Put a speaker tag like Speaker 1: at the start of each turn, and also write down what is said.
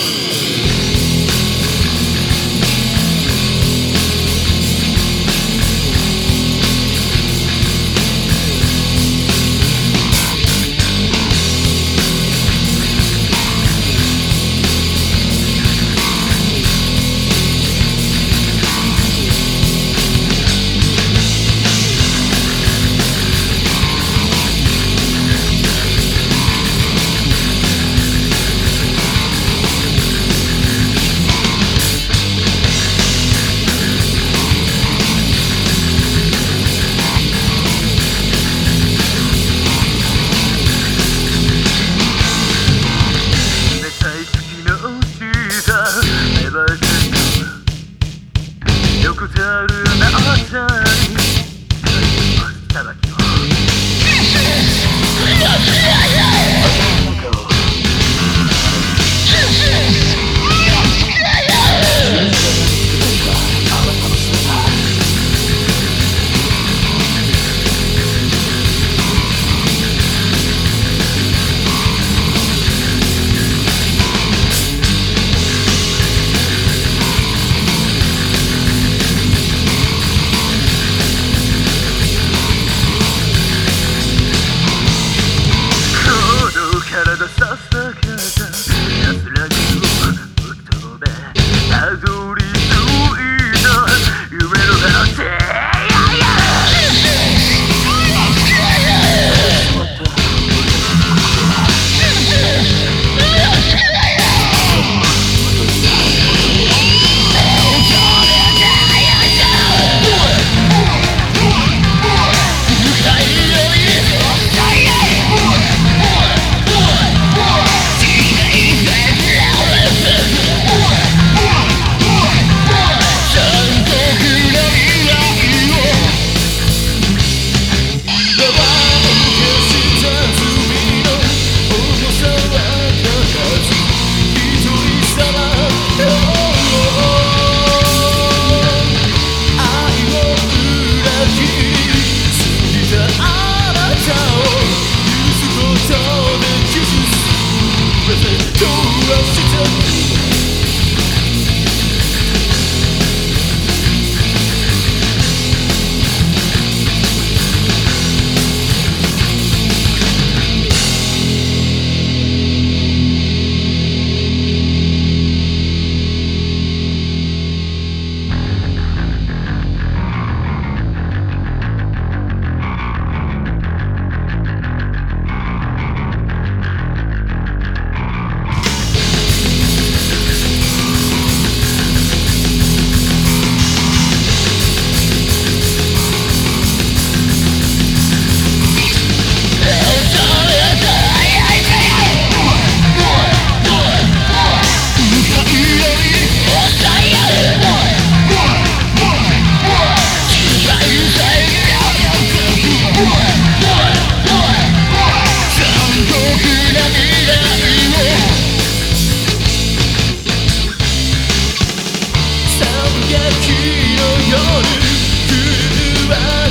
Speaker 1: Yeah. く横たわるあなたに